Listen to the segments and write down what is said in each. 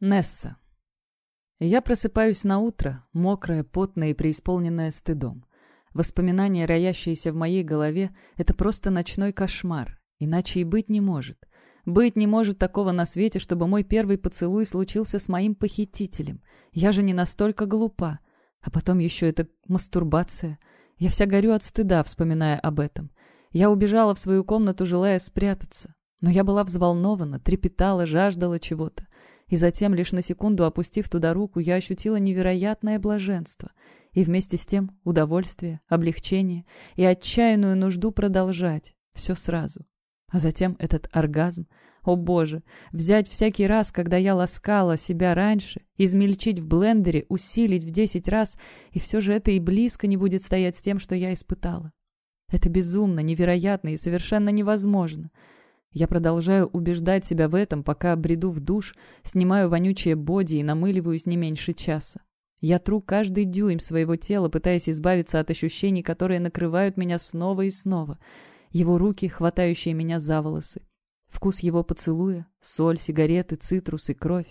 Несса. Я просыпаюсь на утро, мокрая, потная и преисполненная стыдом. Воспоминания, роящиеся в моей голове, это просто ночной кошмар. Иначе и быть не может. Быть не может такого на свете, чтобы мой первый поцелуй случился с моим похитителем. Я же не настолько глупа. А потом еще эта мастурбация. Я вся горю от стыда, вспоминая об этом. Я убежала в свою комнату, желая спрятаться. Но я была взволнована, трепетала, жаждала чего-то. И затем, лишь на секунду опустив туда руку, я ощутила невероятное блаженство. И вместе с тем удовольствие, облегчение и отчаянную нужду продолжать. Все сразу. А затем этот оргазм. О боже, взять всякий раз, когда я ласкала себя раньше, измельчить в блендере, усилить в десять раз, и все же это и близко не будет стоять с тем, что я испытала. Это безумно, невероятно и совершенно невозможно. Я продолжаю убеждать себя в этом, пока бреду в душ, снимаю вонючее боди и намыливаюсь не меньше часа. Я тру каждый дюйм своего тела, пытаясь избавиться от ощущений, которые накрывают меня снова и снова. Его руки, хватающие меня за волосы. Вкус его поцелуя, соль, сигареты, цитрус и кровь.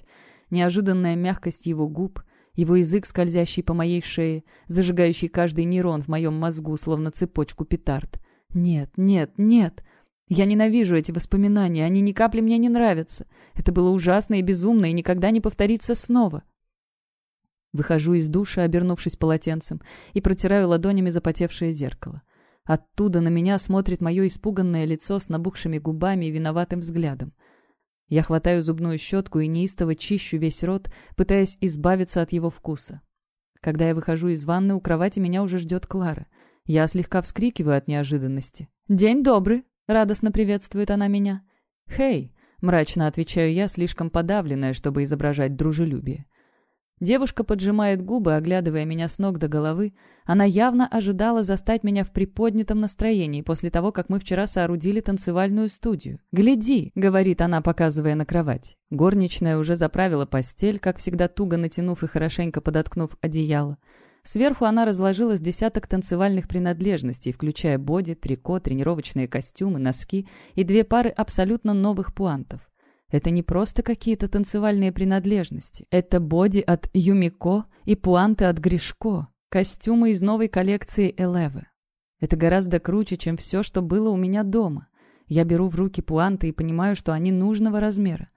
Неожиданная мягкость его губ, его язык, скользящий по моей шее, зажигающий каждый нейрон в моем мозгу, словно цепочку петард. Нет, нет, нет! Я ненавижу эти воспоминания, они ни капли мне не нравятся. Это было ужасно и безумно, и никогда не повторится снова. Выхожу из душа, обернувшись полотенцем, и протираю ладонями запотевшее зеркало. Оттуда на меня смотрит мое испуганное лицо с набухшими губами и виноватым взглядом. Я хватаю зубную щетку и неистово чищу весь рот, пытаясь избавиться от его вкуса. Когда я выхожу из ванны, у кровати меня уже ждет Клара. Я слегка вскрикиваю от неожиданности. «День добрый!» — радостно приветствует она меня. «Хей!» — мрачно отвечаю я, слишком подавленная, чтобы изображать дружелюбие. Девушка поджимает губы, оглядывая меня с ног до головы. Она явно ожидала застать меня в приподнятом настроении после того, как мы вчера соорудили танцевальную студию. «Гляди!» — говорит она, показывая на кровать. Горничная уже заправила постель, как всегда туго натянув и хорошенько подоткнув одеяло. Сверху она разложила с десяток танцевальных принадлежностей, включая боди, трико, тренировочные костюмы, носки и две пары абсолютно новых пуантов. Это не просто какие-то танцевальные принадлежности. Это боди от Юмико и пуанты от Гришко, костюмы из новой коллекции Элевы. Это гораздо круче, чем все, что было у меня дома. Я беру в руки пуанты и понимаю, что они нужного размера.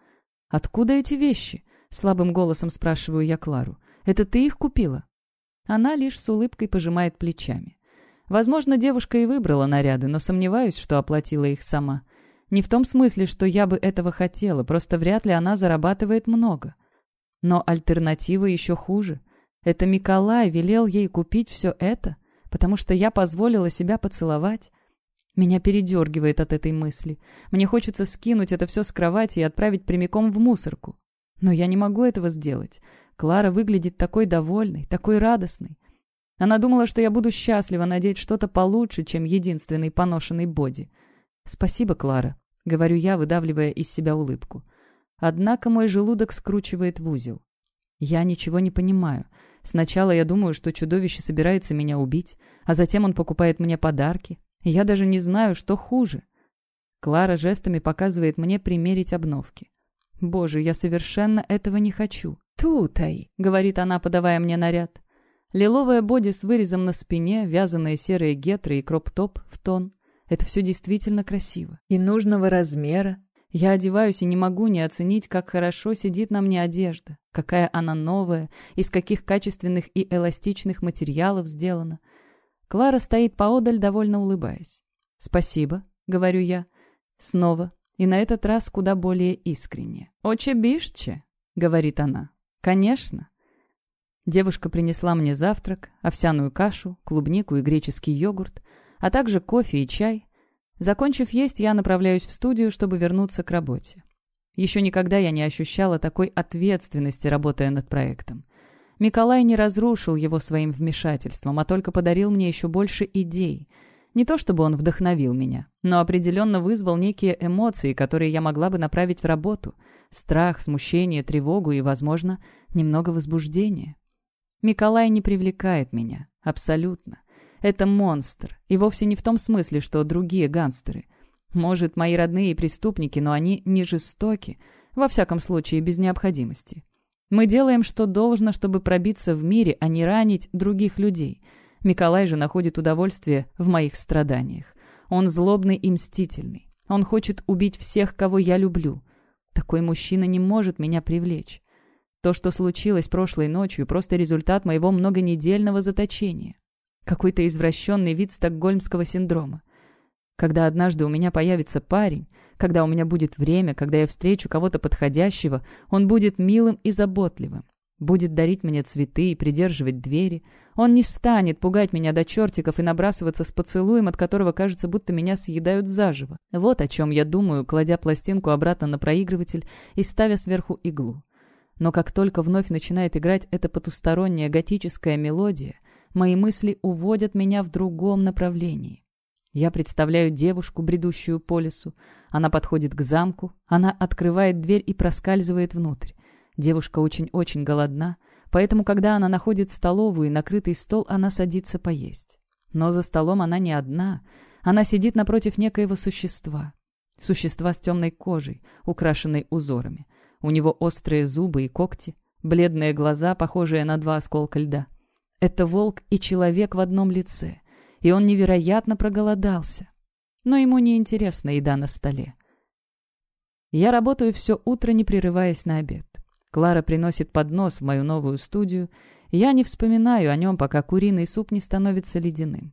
«Откуда эти вещи?» — слабым голосом спрашиваю я Клару. «Это ты их купила?» Она лишь с улыбкой пожимает плечами. Возможно, девушка и выбрала наряды, но сомневаюсь, что оплатила их сама. Не в том смысле, что я бы этого хотела, просто вряд ли она зарабатывает много. Но альтернатива еще хуже. Это Миколай велел ей купить все это, потому что я позволила себя поцеловать. Меня передергивает от этой мысли. Мне хочется скинуть это все с кровати и отправить прямиком в мусорку. Но я не могу этого сделать. Клара выглядит такой довольной, такой радостной. Она думала, что я буду счастлива надеть что-то получше, чем единственный поношенный боди. «Спасибо, Клара», — говорю я, выдавливая из себя улыбку. Однако мой желудок скручивает в узел. Я ничего не понимаю. Сначала я думаю, что чудовище собирается меня убить, а затем он покупает мне подарки. я даже не знаю, что хуже. Клара жестами показывает мне примерить обновки. Боже, я совершенно этого не хочу. «Тутай», — говорит она, подавая мне наряд. Лиловая боди с вырезом на спине, вязаные серые гетры и кроп-топ в тон. Это все действительно красиво. И нужного размера. Я одеваюсь и не могу не оценить, как хорошо сидит на мне одежда, какая она новая, из каких качественных и эластичных материалов сделана. Клара стоит поодаль, довольно улыбаясь. «Спасибо», — говорю я. Снова. И на этот раз куда более искренне. «Оче бишче», — говорит она. «Конечно». Девушка принесла мне завтрак, овсяную кашу, клубнику и греческий йогурт, а также кофе и чай. Закончив есть, я направляюсь в студию, чтобы вернуться к работе. Еще никогда я не ощущала такой ответственности, работая над проектом. Николай не разрушил его своим вмешательством, а только подарил мне еще больше идей — не то чтобы он вдохновил меня, но определенно вызвал некие эмоции, которые я могла бы направить в работу. Страх, смущение, тревогу и, возможно, немного возбуждения. Миколай не привлекает меня. Абсолютно. Это монстр. И вовсе не в том смысле, что другие гангстеры. Может, мои родные преступники, но они не жестоки. Во всяком случае, без необходимости. Мы делаем, что должно, чтобы пробиться в мире, а не ранить других людей. Миколай же находит удовольствие в моих страданиях. Он злобный и мстительный. Он хочет убить всех, кого я люблю. Такой мужчина не может меня привлечь. То, что случилось прошлой ночью, просто результат моего многонедельного заточения. Какой-то извращенный вид стокгольмского синдрома. Когда однажды у меня появится парень, когда у меня будет время, когда я встречу кого-то подходящего, он будет милым и заботливым. Будет дарить мне цветы и придерживать двери. Он не станет пугать меня до чертиков и набрасываться с поцелуем, от которого кажется, будто меня съедают заживо. Вот о чем я думаю, кладя пластинку обратно на проигрыватель и ставя сверху иглу. Но как только вновь начинает играть эта потусторонняя готическая мелодия, мои мысли уводят меня в другом направлении. Я представляю девушку, бредущую по лесу. Она подходит к замку, она открывает дверь и проскальзывает внутрь. Девушка очень-очень голодна, поэтому, когда она находит столовую и накрытый стол, она садится поесть. Но за столом она не одна, она сидит напротив некоего существа. Существа с темной кожей, украшенной узорами. У него острые зубы и когти, бледные глаза, похожие на два осколка льда. Это волк и человек в одном лице, и он невероятно проголодался. Но ему не интересна еда на столе. Я работаю все утро, не прерываясь на обед. Клара приносит поднос в мою новую студию. Я не вспоминаю о нем, пока куриный суп не становится ледяным.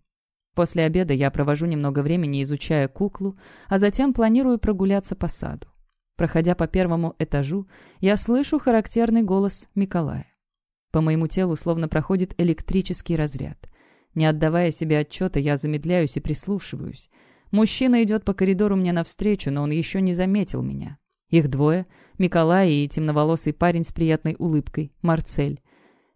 После обеда я провожу немного времени, изучая куклу, а затем планирую прогуляться по саду. Проходя по первому этажу, я слышу характерный голос Миколая. По моему телу словно проходит электрический разряд. Не отдавая себе отчета, я замедляюсь и прислушиваюсь. Мужчина идет по коридору мне навстречу, но он еще не заметил меня. Их двое — Миколай и темноволосый парень с приятной улыбкой, Марцель.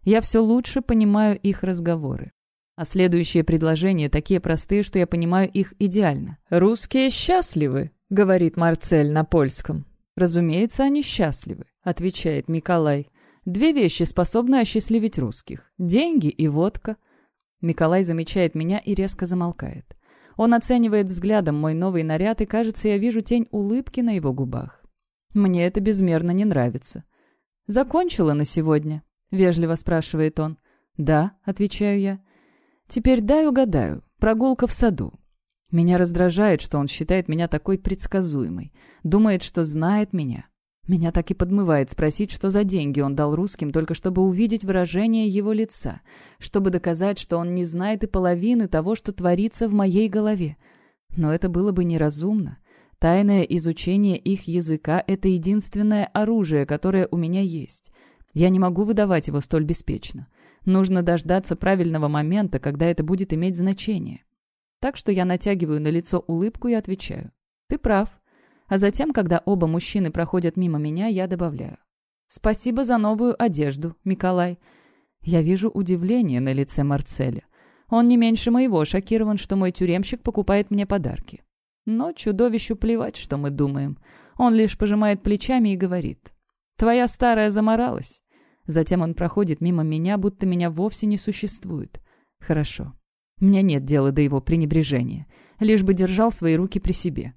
Я все лучше понимаю их разговоры. А следующие предложения такие простые, что я понимаю их идеально. «Русские счастливы», — говорит Марцель на польском. «Разумеется, они счастливы», — отвечает Миколай. «Две вещи способны осчастливить русских — деньги и водка». Миколай замечает меня и резко замолкает. Он оценивает взглядом мой новый наряд, и, кажется, я вижу тень улыбки на его губах. Мне это безмерно не нравится. «Закончила на сегодня?» — вежливо спрашивает он. «Да», — отвечаю я. «Теперь дай угадаю. Прогулка в саду. Меня раздражает, что он считает меня такой предсказуемой. Думает, что знает меня. Меня так и подмывает спросить, что за деньги он дал русским, только чтобы увидеть выражение его лица, чтобы доказать, что он не знает и половины того, что творится в моей голове. Но это было бы неразумно. Тайное изучение их языка — это единственное оружие, которое у меня есть. Я не могу выдавать его столь беспечно. Нужно дождаться правильного момента, когда это будет иметь значение. Так что я натягиваю на лицо улыбку и отвечаю. «Ты прав». А затем, когда оба мужчины проходят мимо меня, я добавляю. «Спасибо за новую одежду, Миколай». Я вижу удивление на лице Марцеля. Он не меньше моего шокирован, что мой тюремщик покупает мне подарки. Но чудовищу плевать, что мы думаем. Он лишь пожимает плечами и говорит. «Твоя старая заморалась». Затем он проходит мимо меня, будто меня вовсе не существует. «Хорошо. Мне нет дела до его пренебрежения. Лишь бы держал свои руки при себе.